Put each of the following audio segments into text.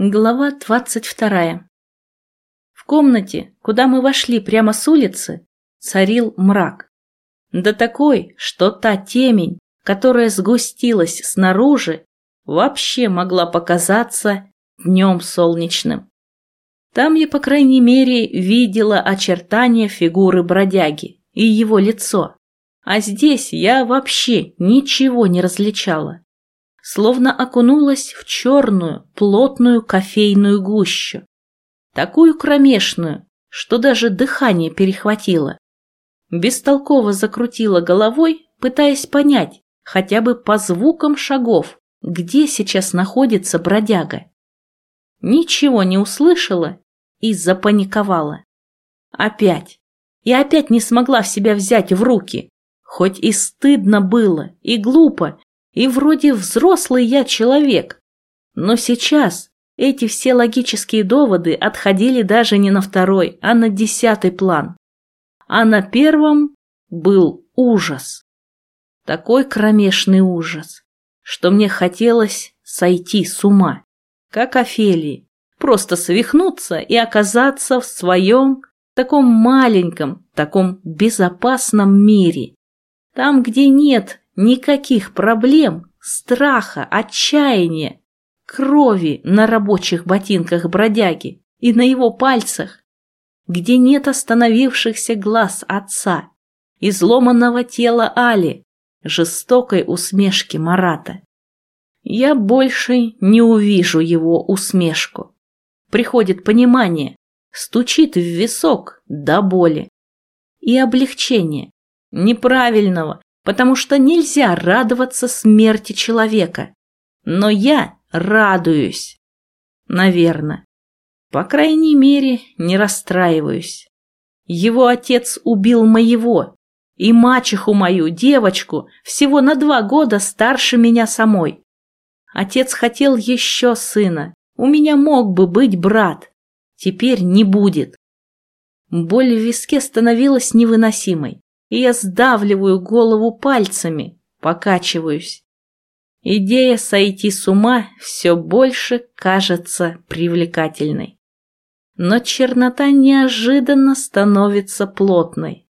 Глава двадцать вторая. В комнате, куда мы вошли прямо с улицы, царил мрак. Да такой, что та темень, которая сгустилась снаружи, вообще могла показаться днем солнечным. Там я, по крайней мере, видела очертания фигуры бродяги и его лицо, а здесь я вообще ничего не различала словно окунулась в черную, плотную кофейную гущу. Такую кромешную, что даже дыхание перехватило. Бестолково закрутила головой, пытаясь понять, хотя бы по звукам шагов, где сейчас находится бродяга. Ничего не услышала и запаниковала. Опять. И опять не смогла в себя взять в руки. Хоть и стыдно было, и глупо, и вроде взрослый я человек. Но сейчас эти все логические доводы отходили даже не на второй, а на десятый план. А на первом был ужас. Такой кромешный ужас, что мне хотелось сойти с ума, как Офелии, просто свихнуться и оказаться в своем таком маленьком, таком безопасном мире, там, где нет Никаких проблем, страха, отчаяния, крови на рабочих ботинках бродяги и на его пальцах, где нет остановившихся глаз отца, изломанного тела Али, жестокой усмешки Марата. Я больше не увижу его усмешку. Приходит понимание, стучит в висок до боли. И облегчение, неправильного, потому что нельзя радоваться смерти человека. Но я радуюсь. Наверное. По крайней мере, не расстраиваюсь. Его отец убил моего, и мачеху мою, девочку, всего на два года старше меня самой. Отец хотел еще сына. У меня мог бы быть брат. Теперь не будет. Боль в виске становилась невыносимой и я сдавливаю голову пальцами, покачиваюсь. Идея сойти с ума все больше кажется привлекательной. Но чернота неожиданно становится плотной.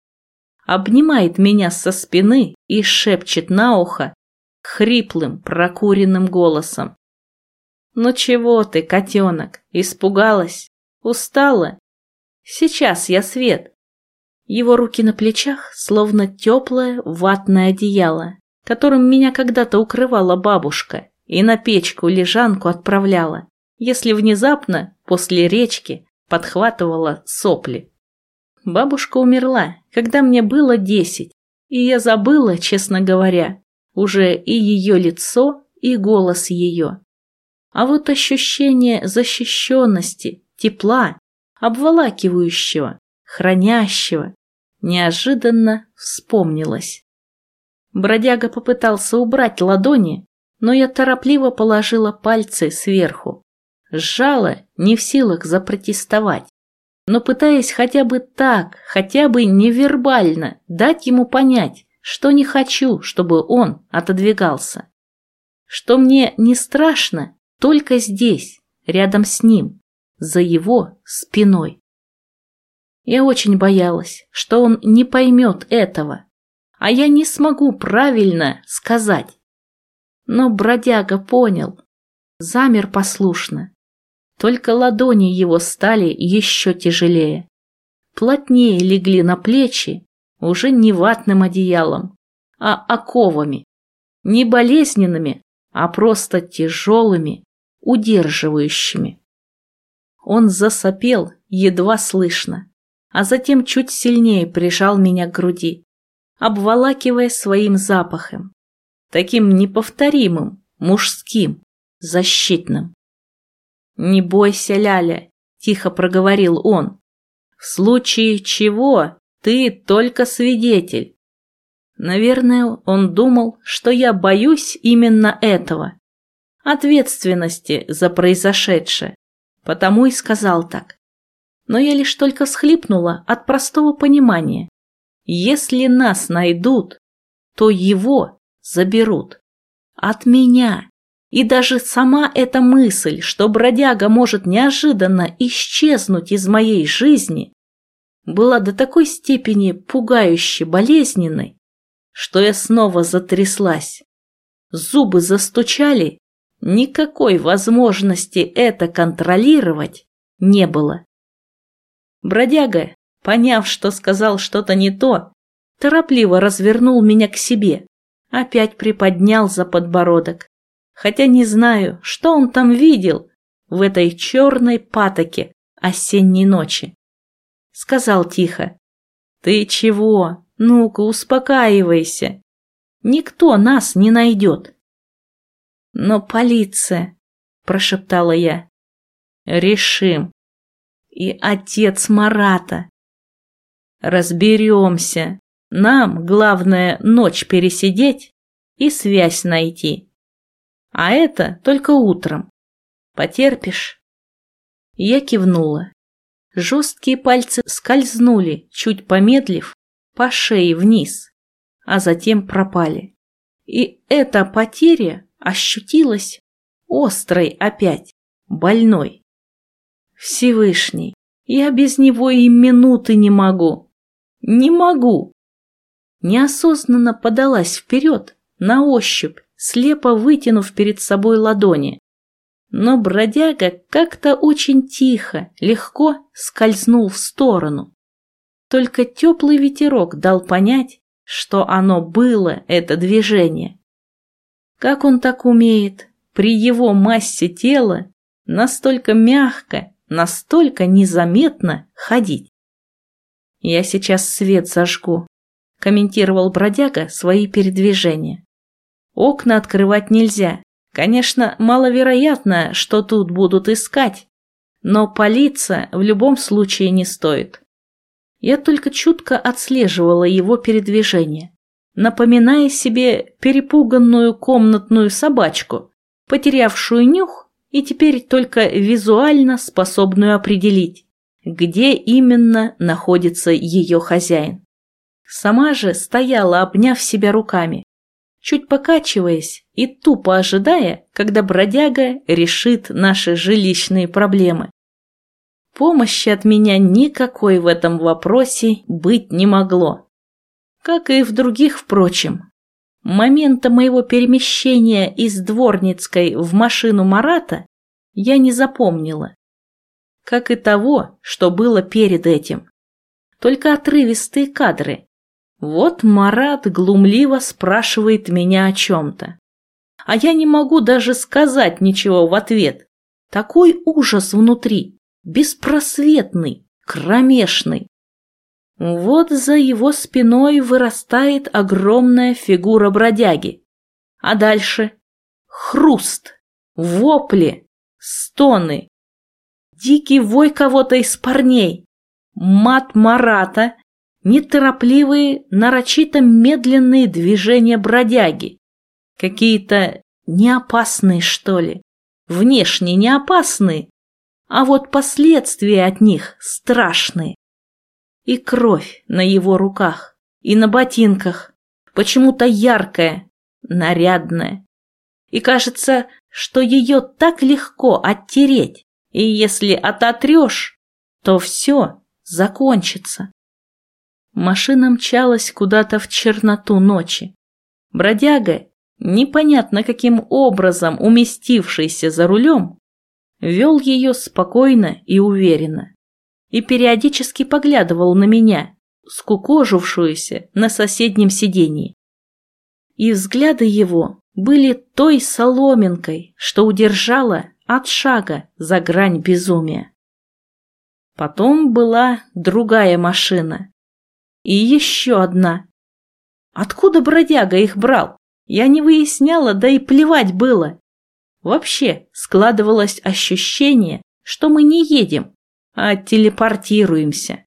Обнимает меня со спины и шепчет на ухо хриплым, прокуренным голосом. «Ну чего ты, котенок, испугалась? Устала? Сейчас я свет, его руки на плечах, словно теплое ватное одеяло, которым меня когда-то укрывала бабушка и на печку-лежанку отправляла, если внезапно, после речки, подхватывала сопли. Бабушка умерла, когда мне было десять, и я забыла, честно говоря, уже и ее лицо, и голос ее. А вот ощущение защищенности, тепла, обволакивающего, хранящего, неожиданно вспомнилось. Бродяга попытался убрать ладони, но я торопливо положила пальцы сверху. Сжала, не в силах запротестовать, но пытаясь хотя бы так, хотя бы невербально дать ему понять, что не хочу, чтобы он отодвигался. Что мне не страшно только здесь, рядом с ним, за его спиной. Я очень боялась, что он не поймет этого, а я не смогу правильно сказать. Но бродяга понял, замер послушно. Только ладони его стали еще тяжелее. Плотнее легли на плечи, уже не ватным одеялом, а оковами. Не болезненными, а просто тяжелыми, удерживающими. Он засопел едва слышно а затем чуть сильнее прижал меня к груди, обволакивая своим запахом, таким неповторимым, мужским, защитным. «Не бойся, Ляля», — тихо проговорил он, — «в случае чего ты только свидетель». Наверное, он думал, что я боюсь именно этого, ответственности за произошедшее, потому и сказал так но я лишь только схлипнула от простого понимания. Если нас найдут, то его заберут. От меня. И даже сама эта мысль, что бродяга может неожиданно исчезнуть из моей жизни, была до такой степени пугающе болезненной, что я снова затряслась. Зубы застучали, никакой возможности это контролировать не было. Бродяга, поняв, что сказал что-то не то, торопливо развернул меня к себе, опять приподнял за подбородок, хотя не знаю, что он там видел в этой черной патоке осенней ночи. Сказал тихо, «Ты чего? Ну-ка, успокаивайся. Никто нас не найдет». «Но полиция», – прошептала я. «Решим. И отец Марата. Разберемся. Нам главное ночь пересидеть и связь найти. А это только утром. Потерпишь?» Я кивнула. Жесткие пальцы скользнули, чуть помедлив, по шее вниз, а затем пропали. И эта потеря ощутилась острой опять, больной. Всевышний, я без него и минуты не могу. Не могу. Неосознанно подалась вперед, на ощупь, слепо вытянув перед собой ладони. Но бродяга как-то очень тихо, легко скользнул в сторону. Только теплый ветерок дал понять, что оно было, это движение. Как он так умеет, при его массе тела, настолько мягко, настолько незаметно ходить? «Я сейчас свет зажгу», — комментировал бродяга свои передвижения. «Окна открывать нельзя, Конечно, маловероятно, что тут будут искать, но палиться в любом случае не стоит. Я только чутко отслеживала его передвижение, напоминая себе перепуганную комнатную собачку, потерявшую нюх и теперь только визуально способную определить, где именно находится ее хозяин. Сама же стояла, обняв себя руками, чуть покачиваясь и тупо ожидая, когда бродяга решит наши жилищные проблемы. Помощи от меня никакой в этом вопросе быть не могло. Как и в других, впрочем. Момента моего перемещения из Дворницкой в машину Марата я не запомнила. Как и того, что было перед этим. Только отрывистые кадры, вот Марат глумливо спрашивает меня о чем-то. А я не могу даже сказать ничего в ответ. Такой ужас внутри, беспросветный, кромешный. Вот за его спиной вырастает огромная фигура бродяги. А дальше хруст, вопли, стоны, дикий вой кого-то из парней, мат Марата неторопливые, нарочито медленные движения бродяги. Какие-то неопасные, что ли. Внешне не опасные, а вот последствия от них страшные. И кровь на его руках, и на ботинках, почему-то яркая, нарядная. И кажется, что ее так легко оттереть, и если ототрешь, то все закончится. Машина мчалась куда-то в черноту ночи. Бродяга, непонятно каким образом уместившийся за рулем, вел ее спокойно и уверенно и периодически поглядывал на меня, скукожившуюся на соседнем сиденье. И взгляды его были той соломинкой, что удержала от шага за грань безумия. Потом была другая машина, и еще одна. Откуда бродяга их брал? Я не выясняла, да и плевать было. Вообще складывалось ощущение, что мы не едем, а телепортируемся.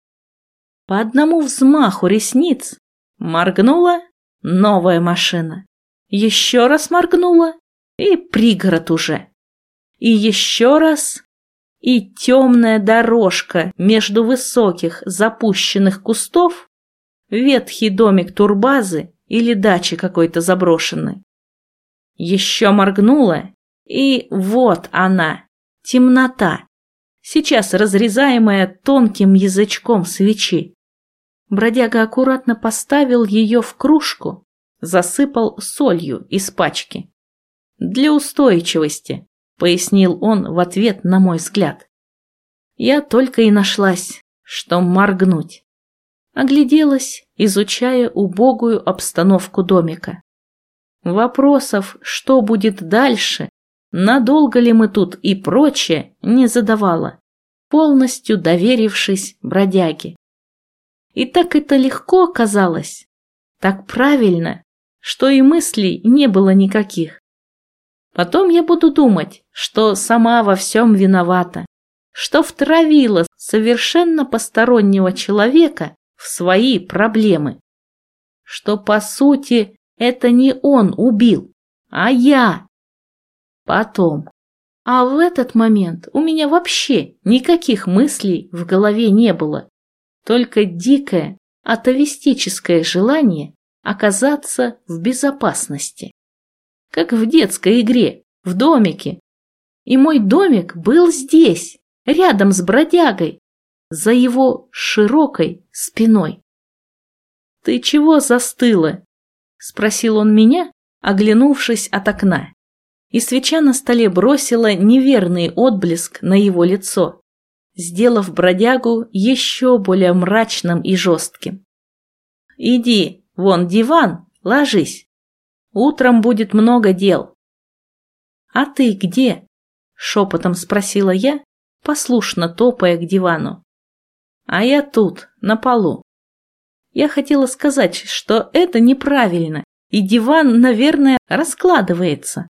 По одному взмаху ресниц моргнула новая машина. Еще раз моргнула и пригород уже. И еще раз и темная дорожка между высоких запущенных кустов ветхий домик турбазы или дачи какой-то заброшенной. Еще моргнула И вот она, темнота, сейчас разрезаемая тонким язычком свечи. Бродяга аккуратно поставил ее в кружку, засыпал солью из пачки. «Для устойчивости», — пояснил он в ответ на мой взгляд. Я только и нашлась, что моргнуть. Огляделась, изучая убогую обстановку домика. Вопросов, что будет дальше, надолго ли мы тут и прочее, не задавала, полностью доверившись бродяге. И так это легко оказалось, так правильно, что и мыслей не было никаких. Потом я буду думать, что сама во всем виновата, что втравила совершенно постороннего человека в свои проблемы, что, по сути, это не он убил, а я. Потом. А в этот момент у меня вообще никаких мыслей в голове не было только дикое, атовистическое желание оказаться в безопасности. Как в детской игре, в домике. И мой домик был здесь, рядом с бродягой, за его широкой спиной. «Ты чего застыла?» – спросил он меня, оглянувшись от окна. И свеча на столе бросила неверный отблеск на его лицо сделав бродягу еще более мрачным и жестким. «Иди, вон диван, ложись. Утром будет много дел». «А ты где?» – шепотом спросила я, послушно топая к дивану. «А я тут, на полу». Я хотела сказать, что это неправильно, и диван, наверное, раскладывается.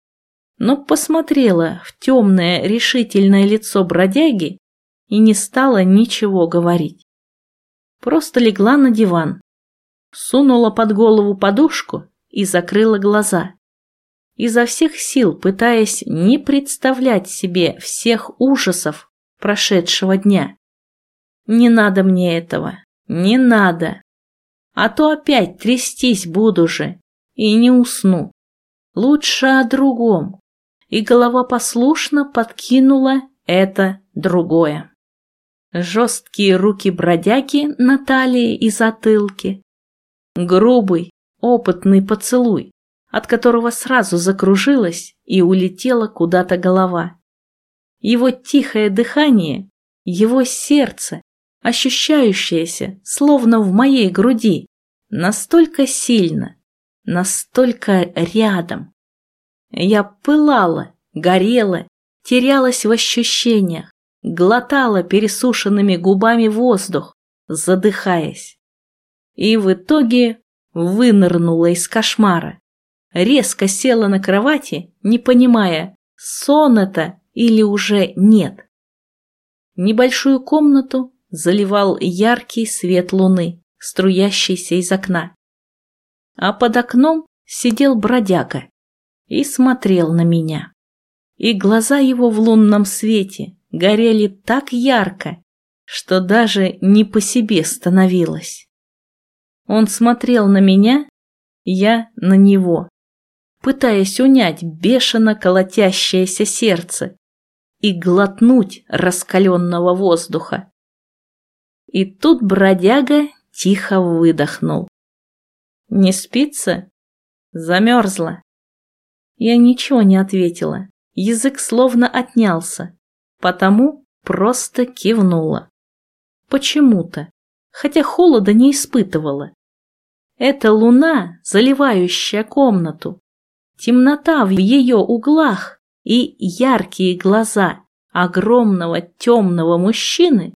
Но посмотрела в темное решительное лицо бродяги и не стала ничего говорить. Просто легла на диван, сунула под голову подушку и закрыла глаза. Изо всех сил пытаясь не представлять себе всех ужасов прошедшего дня. Не надо мне этого, не надо. А то опять трястись буду же и не усну. Лучше о другом. И голова послушно подкинула это другое жесткие руки бродяги на талии и затылке, грубый, опытный поцелуй, от которого сразу закружилась и улетела куда-то голова. Его тихое дыхание, его сердце, ощущающееся, словно в моей груди, настолько сильно, настолько рядом. Я пылала, горела, терялась в ощущениях, глотала пересушенными губами воздух, задыхаясь. И в итоге вынырнула из кошмара. Резко села на кровати, не понимая, сон это или уже нет. Небольшую комнату заливал яркий свет луны, струящийся из окна. А под окном сидел бродяга и смотрел на меня. И глаза его в лунном свете горели так ярко, что даже не по себе становилось. Он смотрел на меня, я на него, пытаясь унять бешено колотящееся сердце и глотнуть раскаленного воздуха. И тут бродяга тихо выдохнул. «Не спится?» Замерзла. Я ничего не ответила. Язык словно отнялся потому просто кивнула. Почему-то, хотя холода не испытывала. Это луна, заливающая комнату, темнота в ее углах и яркие глаза огромного темного мужчины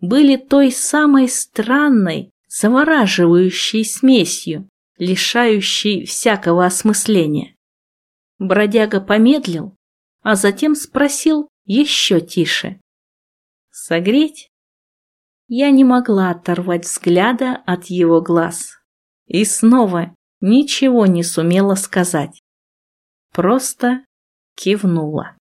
были той самой странной, завораживающей смесью, лишающей всякого осмысления. Бродяга помедлил, а затем спросил еще тише. Согреть? Я не могла оторвать взгляда от его глаз. И снова ничего не сумела сказать. Просто кивнула.